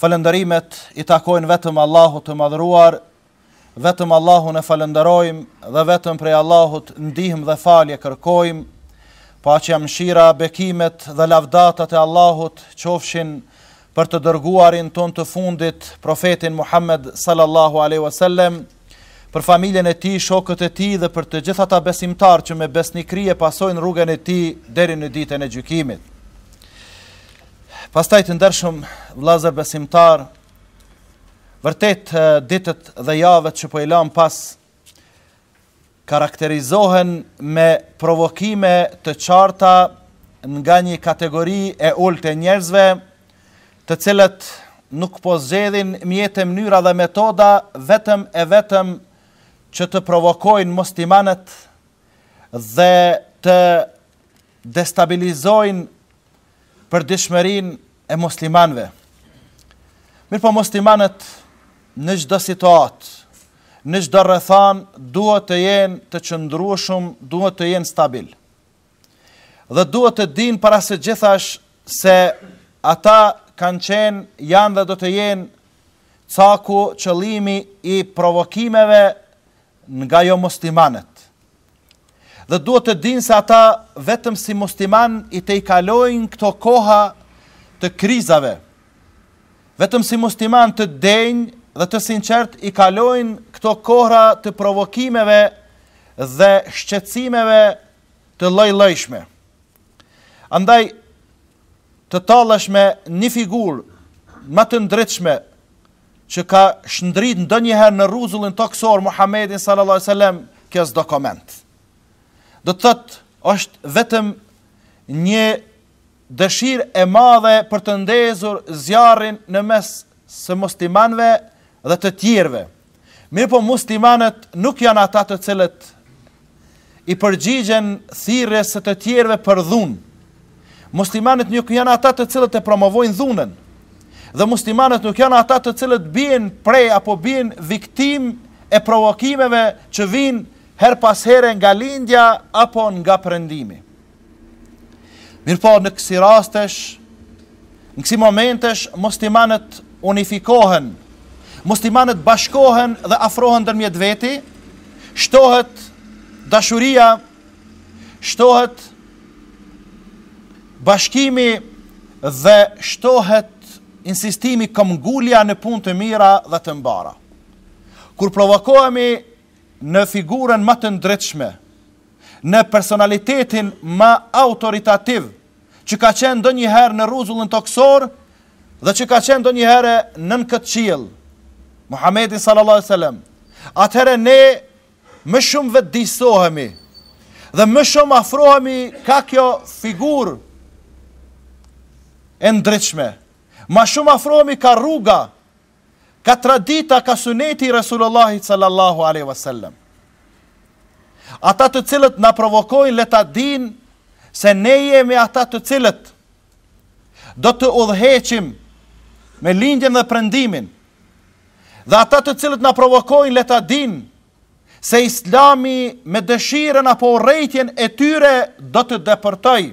Falënderimet i takojnë vetëm Allahut të Madhëruar, vetëm Allahun e falënderojmë dhe vetëm prej Allahut ndihmë dhe falje kërkojmë. Paqja, mëshira, bekimet dhe lavdatat e Allahut qofshin për të dërguarin tonë të fundit, profetin Muhammed sallallahu alaihi wasallam, për familjen e tij, shokët e tij dhe për të gjithë ata besimtarë që me besnikëri e pasojnë rrugën e tij deri në ditën e gjykimit. Pastaj të ndershëm vëllazër besimtar, vërtet ditët dhe javët që po i lamë pas karakterizohen me provokime të qarta nga një kategori e ulët e njerëzve, të cilët nuk po zgjedhin mjete mënyra dhe metoda vetëm e vetëm që të provokojnë muslimanët dhe të destabilizojnë përditshmërinë e muslimanëve. Mirëpo muslimanët në çdo situatë, në çdo rrethanë duhet të jenë të qëndrueshëm, duhet të jenë stabil. Dhe duhet të dinë para se gjithash se ata kanë qenë, janë dhe do të jenë caku qëllimi i provokimeve nga jo muslimanët. Dhe duhet të dinë se ata vetëm si musliman i tejkalojnë këto kohëra të krizave. Vetëm si musliman të denjë dhe të sinqertë i kalojnë këto kohra të provokimeve dhe shqetësimeve të lloj-llojshme. Andaj, të tallesh me një figurë më të ndritshme që ka shndrit ndonjëherë në rruzullin tokësor Muhammedin sallallahu alaihi wasallam, kjo s'do koment. Do të thotë është vetëm një dëshirë e madhe për të ndezur zjarrin në mes së muslimanëve dhe të tjerëve. Mirëpo muslimanët nuk janë ata të cilët i përgjigjen thirrjes së të tjerëve për dhunë. Muslimanët nuk janë ata të cilët e promovojnë dhunën. Dhe muslimanët nuk janë ata të cilët bien pre apo bien viktimë e provokimeve që vijnë herë pas here nga lindja apo nga prendimi. Mirëpo në kësi rastesh, në kësi momentesh, muslimanët unifikohen, muslimanët bashkohen dhe afrohen ndërmjet veti, shtohet dashuria, shtohet bashkimi dhe shtohet insistimi këmbëngulja në punë të mira dhe të mbara. Kur provokohemi në figurën më të ndritshme, në personalitetin më autoritativ që ka qenë ndonjëherë në rruzullin tokësor dhe që ka qenë ndonjëherë nën këtë qiell, Muhamedin sallallahu alaihi wasallam. Atëherë ne më shumë vetëdijsohemi dhe më shumë afrohemi ka kjo figurë e ndritshme. Më shumë afrohemi ka rruga ka tradita, ka suneti i Resulullahit sallallahu alaihi wasallam. Ata të cilët na provokojnë le ta dinë se ne jemi ata të cilët do të udhëheqim me lindjen dhe prendimin. Dhe ata të cilët na provokojnë le ta dinë se Islami me dëshirën apo urrejtjen e tyre do të depërtojë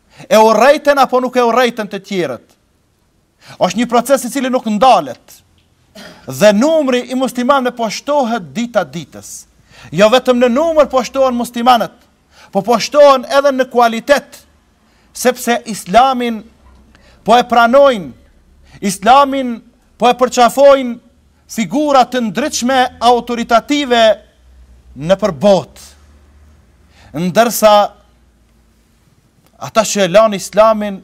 e urrejten apo nuk e urrejten të tjerët. Është një proces i cili nuk ndalet. Dhe numri i muslimanëve po shtohet dita ditës. Jo vetëm në numër po shtohen muslimanët, po po shtohen edhe në kualitet, sepse islamin po e pranojnë, islamin po e përqafojnë figura të ndritshme autoritative nëpër botë. Ndërsa ata që e lanë islamin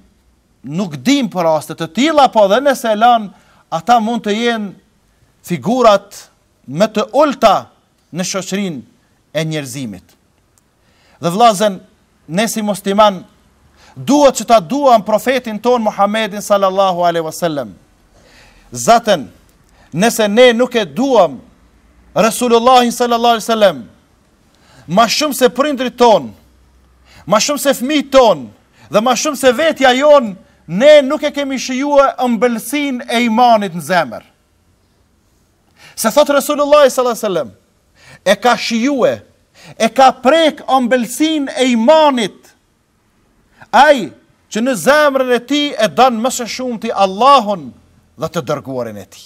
nuk dim për raste të tilla, po edhe nëse e lanë, ata mund të jenë figurat më të ulta në shoqërinë e njerëzimit. Dhe vllazën, ne si musliman duhet që ta duam profetin tonë Muhammedin sallallahu alaihi wasallam. Zaten, nëse ne nuk e duam Resulullahin sallallahu alaihi wasallam, ma shumë se prindërit tonë, ma shumë se fëmijët tonë, dhe ma shumë se vetja jonë, ne nuk e kemi shijue ëmbëlsinë e imanit në zemër. Se thotë Resulullah s.a.s. e ka shijue, e ka prek ëmbëlsinë e imanit, ai që në zemrën e tij e don më së shumti Allahun dhe të dërguarin e tij.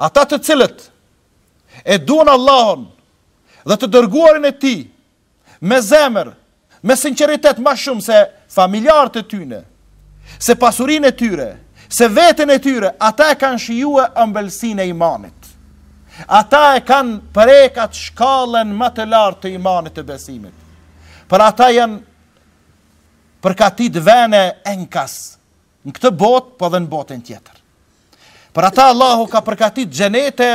Ata të cilët e duan Allahun dhe të dërguarin e tij me zemër, me sinqeritet ma shumë se familjarët e tyne, se pasurinë e tyre, se veten e tyre, ata e kanë shijue ëmbëlsinë e imanit. Ata e kanë prekat shkallën më të lartë të imanit të besimit. Për ata janë përgatit vene enkas, Në këtë botë, po dhe në botën tjetër. Për ata Allahu ka përgatit xhenete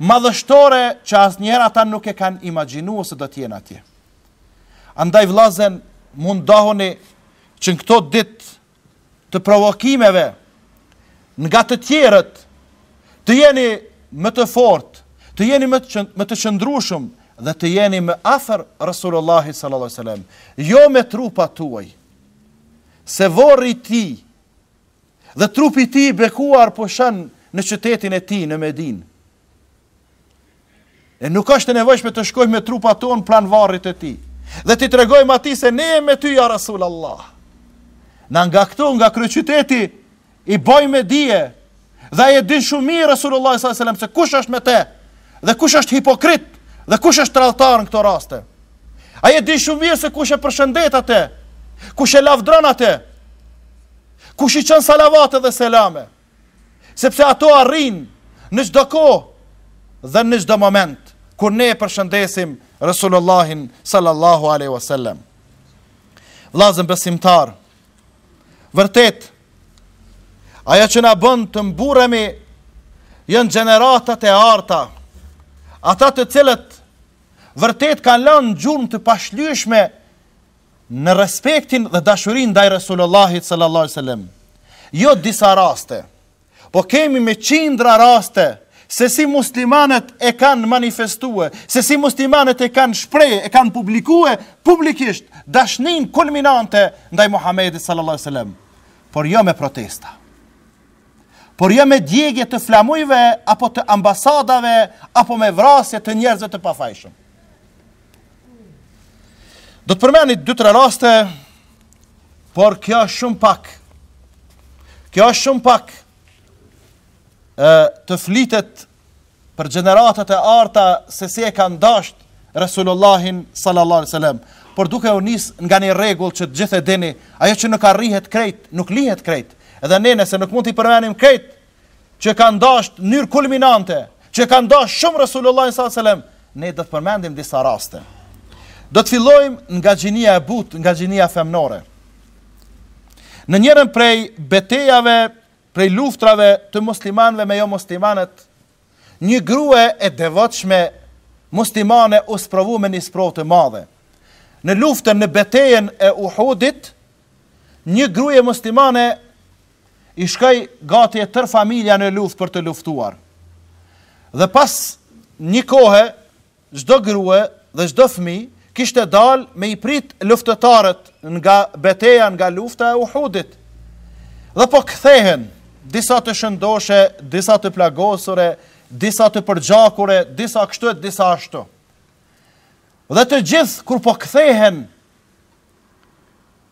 madhështore që asnjëherë ata nuk e kanë imagjinu se do t'jenë atje. Andaj vllazën mundohuni që në këto ditë të provokimeve nga të tjerët të jeni më të fort, të jeni më të, më të qëndrueshëm dhe të jeni më afër Rasulullahit sallallahu alaihi wasallam, jo me trupa tuaj, se vorri i tij dhe trupi i tij i bekuar pushon në qytetin e tij në Medinë. E nuk është e nevojshme të shkojmë me trupat tanë pranë varrit të tij. Dhe t'i tregojmë atij se ne jemi me ty ja Rasul Allah. Ne nga këtu, nga kryeqyteti, i bajm me dije, dhe ai e din shumë mirë Resulullah sallallahu alaihi wasallam se kush është me te, dhe kush është hipokrit, dhe kush është tradhtar në këto raste. Ai e din shumë mirë se kush e përshëndet atë, kush e lavdron atë, kush i çon salavate dhe selame, sepse ato arrijnë në çdo kohë dhe në çdo moment kur ne e përshëndesim Resulullahin sallallahu alaihi wasallam. Vllazën besimtarë, Vërtet, ajo që na bën të mburremi janë gjeneratat e arta, ata të cilët vërtet kanë lënë gjurmë të pashlyeshme në respektin dhe dashurinë ndaj Resulullahit sallallahu alaihi wasallam. Jo disa raste, Po kemi me qindra raste se si muslimanët e kanë manifestue, se si muslimanët e kanë shprehë, e kanë publikue publikisht dashninë kulminante ndaj Muhammedit sallallahu sallam, por jo me protesta, por jo me djegje të flamujve, apo të ambasadave, apo me vrasje të njerëzve të pafajshëm. Do të përmendi dy tre raste, por kjo është shumë pak. Kjo është shumë pak e, të flitet për gjeneratat e arta se si e kanë dashtë Resulullahin sallallahu alaihi wasallam. Por duke u nis nga një rregull që të gjithë e dini, ajo që nuk arrihet krejt, nuk lihet krejt. Edhe ne nëse nuk mund t'i përmendim krejt që kanë dashtë në mënyrë kulminante, që kanë dashtë shumë Resulullahin sallallahu alaihi wasallam, ne do të përmendim disa raste. Do të fillojmë nga gjinia e butë, nga gjinia femnore. Në njërën prej betejave, prej luftrave të muslimanëve me jo muslimanët, një grue e devotshme muslimane u sprovu me një sprovë të madhe. Në luftën në betejën e Uhudit, një gruje muslimane i shkoi gati e tërë familja në luftë për të luftuar. Dhe pas një kohe, çdo grue dhe çdo fmijë kishte dal me i prit luftëtarët nga beteja nga lufta e Uhudit. Dhe po kthehen disa të shëndoshe, disa të plagosure, disa të përgjakure, disa kështu e disa ashtu. Dhe të gjithë kur po kthehen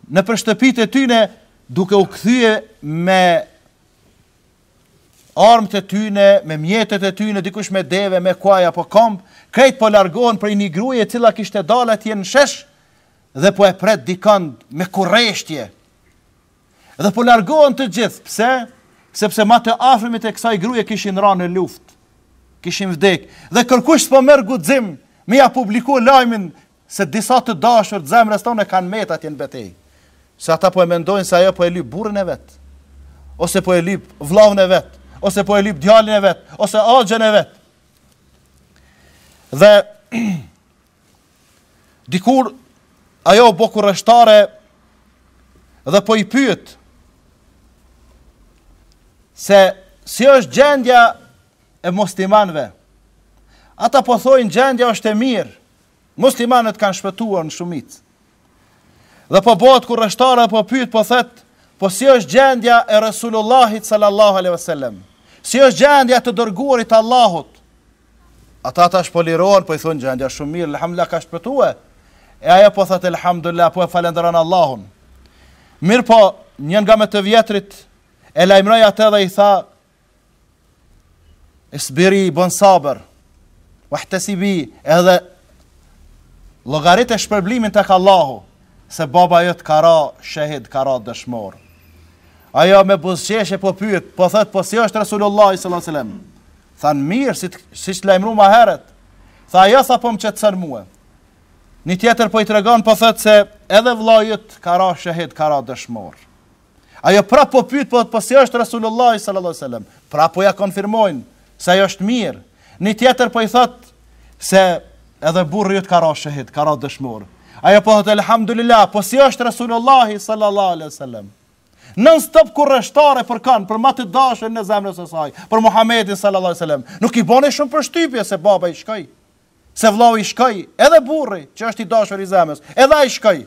nëpër shtëpitë e tyre duke u kthye me armët e tyne, me mjetet e tyne, dikush me deve, me kuaj apo komb, krejt po largohen prej një gruaje e cila kishte dalë atje në shesh dhe po e pret dikon me kureshtje. Dhe po largohen të gjithë, pse? Sepse ma të afërmit e kësaj gruaje kishin ra në luftë. Kishin vdek. Dhe kërkush s'po merr guxim me ja publiku lajmin Se disa të dashur të zemrës tonë kanë met atje në betejë, se ata po e mendojnë se ajo po e lyp burrin e vet, ose po e lyp vllaun e vet, ose po e lyp djalin e vet, ose axhën e vet. Dhe dikur ajo bo kureshtare dhe po i pyet se si është gjendja e muslimanëve. Ata po thojnë gjendja është e mirë, Muslimanët kanë shpëtuar në shumicë. Dhe po bohet kureshtare dhe po pyet, po thot, po si është gjendja e Resulullahit sallallahu alaihi wasallam? Si është gjendja të dërguarit të Allahut? Ata tash po lirohen, po i thonë gjendja shumë mirë, alhamdulillah ka shpëtue. E ajo po thot alhamdulillah, po e falënderon Allahun. Mirëpo, një nga më të vjetrit e lajmëroi atë dhe i tha, Isbiri, bon sabër. Wahtasibi, edhe llogarite shpërblimin tek Allahu, se baba jot ka ra shehid, ka ra dëshmor. Ajo me buzëqeshje po pyet, po thot, po si është Resulullah sallallahu alaihi wasallam? Than mirë, siç t'lajmëru ma herët. Tha ajo s'po më shqetson mua. Një tjetër po i tregon, po thot se edhe vllai jot ka ra shehid, ka ra dëshmor. Ajo prap po pyet po po si është Resulullah sallallahu alaihi wasallam. Prap po ja konfirmojnë se ai është mirë. Një tjetër po i thot se edhe burri jot ka ra shehid, ka ra dëshmor. Ajo po thot elhamdulillah, po si është Resulullah sallallahu alaihi wasallam. Non stop kureshtare për kan, për ma të dashtun në zemrën e saj, për Muhamedin sallallahu alaihi wasallam. Nuk i boni shumë përshtypje se baba i shkoi. Se vllau i shkoi, edhe burri që është i dashur i zemrës, edhe ai shkoi.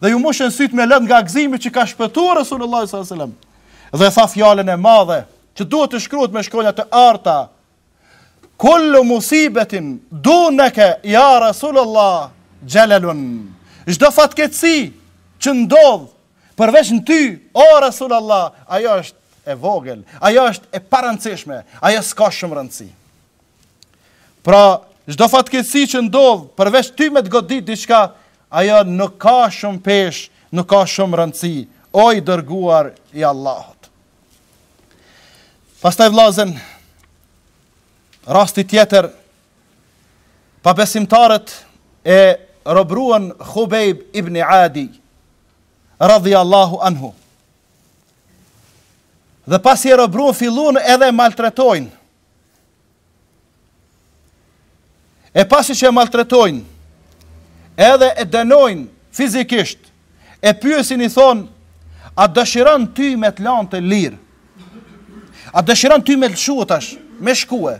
Dhe iu mushën syt me lot nga gëzimi që ka shpëtuar Resulullah sallallahu alaihi wasallam. Dhe tha fjalën e madhe, që duhet të shkruhet me shkronja të arta. Kullu musibetin dunaka ya Resulullah jalalun. Çdo fatkeqësi që ndodh përveç në ty, o Resulullah, ajo është e vogël, ajo është e parëndësishme, ajo s'ka shumë rëndësi. Pra, çdo fatkeqësi që ndodh, përveç ty me të godit diçka, ajo nuk ka shumë pesh, nuk ka shumë rëndësi, o i dërguar i Allahut. Pastaj vllazën rasti tjetër pabesimtarët e robruan Khubayb ibn Adi radhiyallahu anhu. Dhe pasi e robruan filluan edhe e maltretojnë E pasi që e maltretojnë, edhe e denojnë fizikisht, e pyesin i thonë, a dëshiron ty me të lanë të lirë, a dëshiron ty me të lëshu tash, me shkue,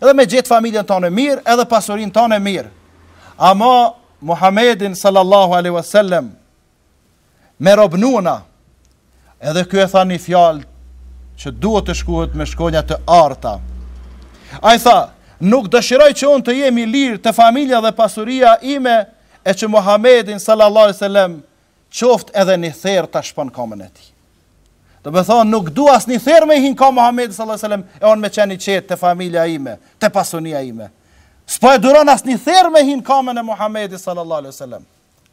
edhe me gjet familjen tane mirë, edhe pasurin tane mirë. Ama, Muhammedin sallallahu aleyhi wasallam, me robnu na, edhe ky e tha një fjalë që duhet të shkruhet me shkronja të arta. Ai tha, nuk dëshiroj që unë të jem i lirë te familja dhe pasuria ime, e që Muhammedin sallallahu alaihi wasallam qoftë edhe një therrë ta shpon kamën e tij. Domethonë nuk du as një therrë me i hi n'kamë Muhamedit sallallahu alaihi wasallam e un me qen i qet te familja ime, te pasunia ime. S'po e duron as një therrë me i hi n'kamën e Muhamedit sallallahu alaihi wasallam.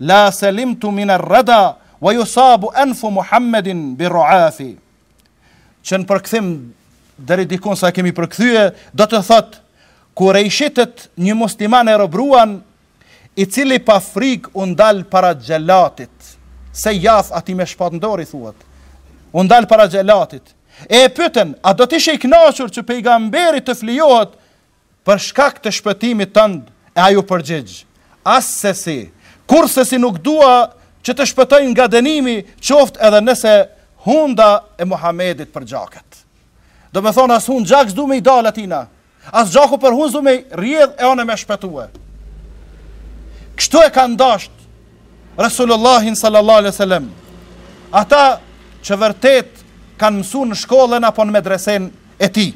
la selimtu min er reda wa yusabu anfu Muhammedin bi ru'afi që në përkthim deri dikun si e kemi përkthye do të thot kurejshitët një musliman e robruan i cili pa frik u ndal para xhelatit sejaf atij me shpat n'dorë i thuhet u ndal para xhelatit e e pyetën a do të ishe i kënaqur që pejgamberi të flijohet Për shkak të shpëtimit tënd, e ai u përgjigj, Assesi, kurrsesi nuk dua që të shpëtoj nga dënimi qoftë edhe nëse hunda e Muhamedit përgjaket. Domethonë as hundë gjak s'du me i dalë atina, as gjaku për hundë s'du me i rjedhë e unë me shpëtue. Kështu e kan dasht Resulullahin sallallahu alaihi wasallam. Ata që vërtet kanë mësu në shkollën apo në medresen e tij.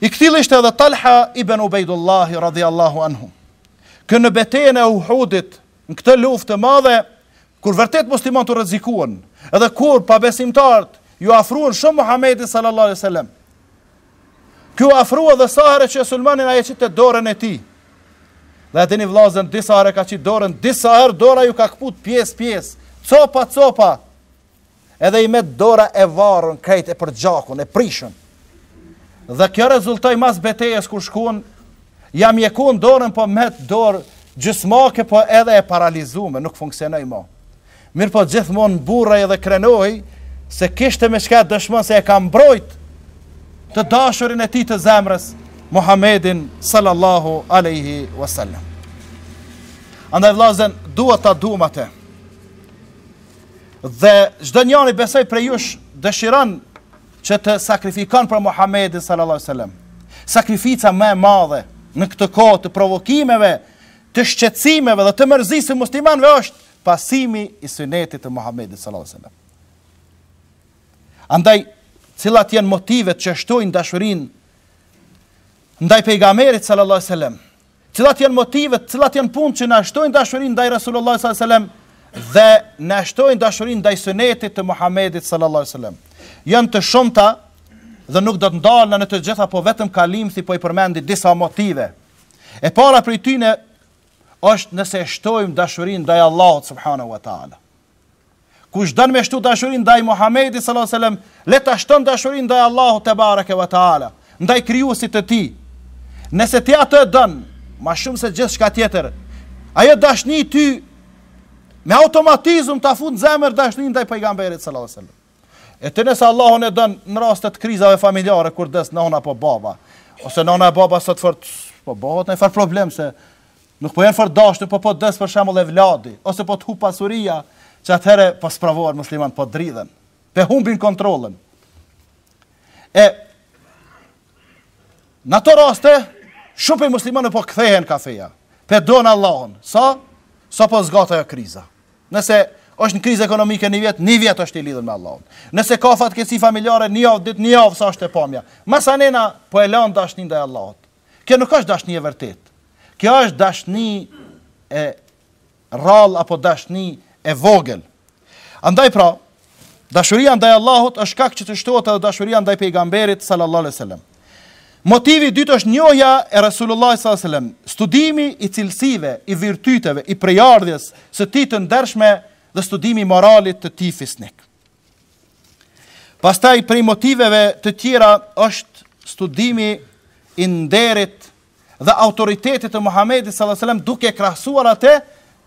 I këtillë ishte edhe Talha ibn Ubejdullahi radhiallahu anhu. Kur në betejën e Uhudit, në këtë luftë të madhe, kur vërtet muslimont u rrezikuen, edhe kur pabesimtarët, ju afruen shumë Muhammedit sallallahu alai sallam. Ky u afrua dhe sa herë që e sulmanin ai e qite dorën e tij. Dhe a e dini vllazën, disa herë e ka qitë dorën, disa herë dora ju ka këput pjesë, pjesë, copa, copa, Edhe i met dora e varun krejt e përgjakun e prishun. Dhe kjo rezultoi mas betejës kur shkun ja mjekun dorën po met dorë gjysmake po edhe e paralizume, nuk funksionoi ma. Mirëpo gjithmonë mburrej edhe krenohej se kishte me çka dëshmon se e ka mbrojt të dashurin e tij të zemrës Muhammedin sallallahu alaihi wasallam. Andaj vllazën duhet ta dum atë. Dhe çdo njani besoj prej jush dëshiron që të sakrifikon për Muhamedin sallallahu alaihi wasallam. Sakrifica më e madhe në këtë kohë të provokimeve, të shqetësimeve dhe të mërzisë së muslimanëve është pasimi i sunetit të Muhamedit sallallahu alaihi wasallam. Andaj cilat janë motivet që shtojnë dashurinë ndaj pejgamberit sallallahu alaihi wasallam? Cilat janë motivet, cilat janë punët që na e shtojnë dashurinë ndaj Resulullah sallallahu alaihi wasallam dhe na e shtojnë dashurinë ndaj sunetit të Muhamedit sallallahu alaihi wasallam. Janë të shumta dhe nuk do të ndalna në të gjitha, po vetëm kalimthi po i përmendi disa motive. E para prej tyne është nëse e shtojmë dashurinë ndaj Allahut subhanahu wa taala. Kush don me shtu dashurinë ndaj Muhamedit sallallahu alaihi wasallam, le ta shton dashurinë ndaj Allahut tebareke ve teala, ndaj krijuesit të tij. Nëse ti atë e don më shumë se gjithçka tjetër, ajo dashni ty me automatizëm ta fut në zemër dashninë ndaj pejgamberit sallallahu alaihi wasallam. E ti nëse Allahun e don në raste të krizave familjare kur des nëna apo baba, ose nëna e baba sot fort po bëhet një farë problem se Nuk po janë fort dashtë po po des për shembull evladi ose po të hup pasuria që atëhere po sprovohen muslimant po dridhen pe humbin kontrollën e në ato raste shumë prej muslimanve po kthehen ka feja pe dojnë Allahun sa sa po zgat ajo kriza nëse është në krizë ekonomike një vjet, një vjet është i lidhur me Allahun. Nëse ka fatkeqësi familjare, një javë ditë, një javë sa është e pamja. Masanej na po e lan dashnin ndaj Allahut. Kjo nuk është dashni e vërtetë. Kjo është dashni e rrallë apo dashni e vogël. Andaj pra, dashuria ndaj Allahut është shkak që të shtohet edhe dashuria ndaj pejgamberit sallallahu alaihi wasallam. Motivi i dytë është njohja e Resulullah sallallahu alaihi wasallam, studimi i cilësive, i virtyteve, i prejardhjes së tij të ndershme dhe studimi i moralit të tij fisnik. Pastaj prej motiveve të tjera është studimi i nderit dhe autoritetit të Muhamedit sallallahu alajhi wasallam duke krahasuar atë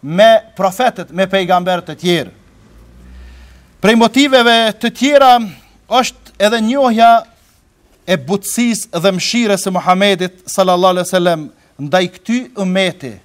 me profetët, me pejgamberët e tjerë. Prej motiveve të tjera është edhe njohja e butësisë dhe mëshirës së Muhamedit sallallahu alajhi wasallam ndaj këtij ummeti,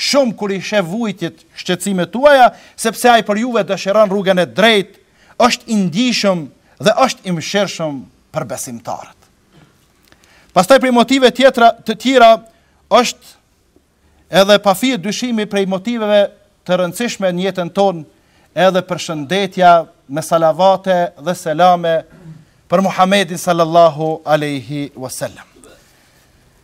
shumë kur i sheh vujtjet shqetësimet tuaja, sepse ai për juve dëshiron rrugën e drejtë, është i ndijshëm dhe është i mëshirshëm për besimtarët. Pastaj prej motiveve të tjera është edhe pa fije dyshimi prej motiveve të rëndësishme në jetën tonë edhe përshëndetja me salavate dhe selame për Muhammedin sallallahu aleyhi wasallam.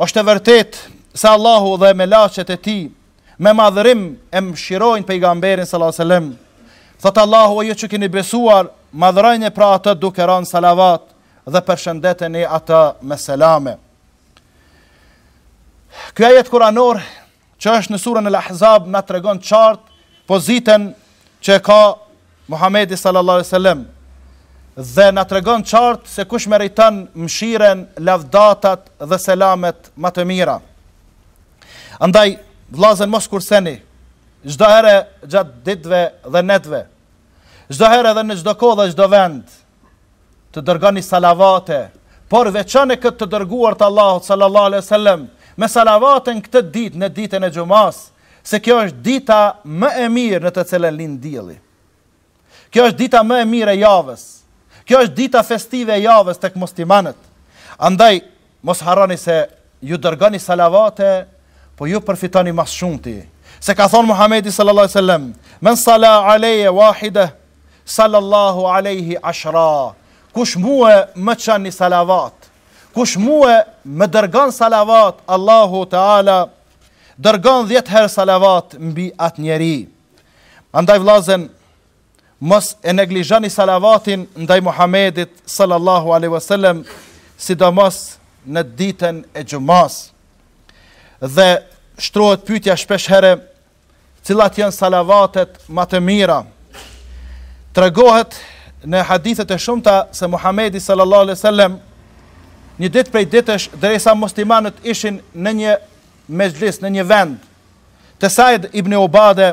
Është e vërtetë se Allahu dhe melaiqet e tij me madhërim e mëshirojnë pejgamberin sallallahu alajhi wasallam. Thot Allahu o ju që keni besuar, madhërojeni pra atë duke ranë salavat dhe përshëndeteni atë me selame. Ky ajet kuranor që është në surën Al-Ahzab na tregon qartë pozitën që e ka Muhamedi sallallahu alaihi wasallam dhe na tregon qartë se kush meriton mëshiren, lavdatat dhe selamet ma të mira. Andaj vllazën mos kurseni çdo herë gjatë ditëve dhe netëve. Çdo herë edhe në çdo kohë dhe çdo vend, të dërgoni salavate, por veçone këtë të dërguar të Allahut sallallahu alejhi wasallam me salavate n' këtë ditë në ditën e xhumasë, se kjo është dita më e mirë në të cilën lind dielli. Kjo është dita më e mirë e javës. Kjo është dita festive e javës tek muslimanët. Andaj Mos harroni se ju dërgoni salavate po ju përfitoni ma s'shumti se ka thon Muhamedi sallallahu alejhi wasallam men sala alejje wahide sallallahu alejhi ashra kush mua më çan ni salavat kush mua më dërgon salavat Allahu teala dërgon 10 herë salavat mbi at njeri andaj vllazen mos e neglizhoni salavatin ndaj Muhamedit sallallahu alaihi wasallam sidomos në ditën e xhumasë. Dhe shtrohet pyetja shpesh herë, cilat janë salavatet ma të mira? Tregohet në hadithe të shumta se Muhamedi sallallahu alaihi wasallam një ditë prej ditësh derisa muslimanët ishin në një mexhlis, në një vend, te Said ibn Ubade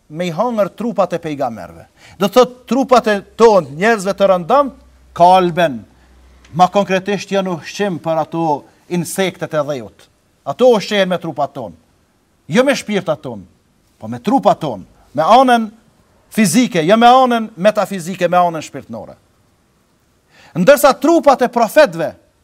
me i hangër trupat e pejgamerve do të thot trupat tanë njerzve të rëndomt kalben ma konkretisht janë ushqim për ato insektet e dheut ato ushqehen me trupat ton jo me shpirtat ton po me trupat ton me anën fizike jo me anën metafizike me anën shpirtnore ndërsa trupat e profetve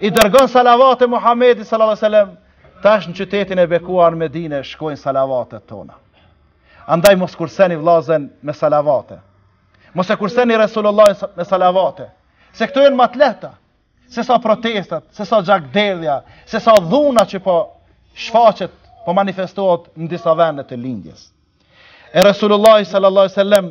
I dërgon salavate Muhammedit sallallahu alaihi wasallam, tash në qytetin e bekuar në Medinë shkojnë salavatet tona. Andaj mos kurseni vllazen me salavate. Mos e kurseni Resulullah me salavate, se këto janë ma të lehta se sa protestat, se sa gjakderdhja, se sa dhuna që po shfaqet, po manifestohet në disa vende të lindjes. E Resulullah sallallahu alaihi wasallam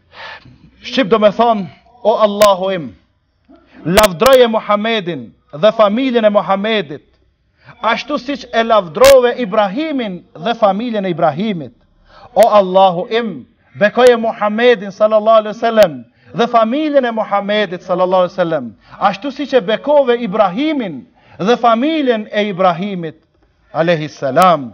Shqip do me thonë, o Allahu im, lavdroje Muhammedin dhe familjen e Muhammedit, ashtu siç e lavdrove Ibrahimin dhe familjen e Ibrahimit. O Allahu im, bekoje Muhammedin sallallahu alaihi wasallam dhe familjen e Muhammedit sallallahu alaihi wasallam, ashtu siç e bekove Ibrahimin dhe familjen e Ibrahimit alaihi salam.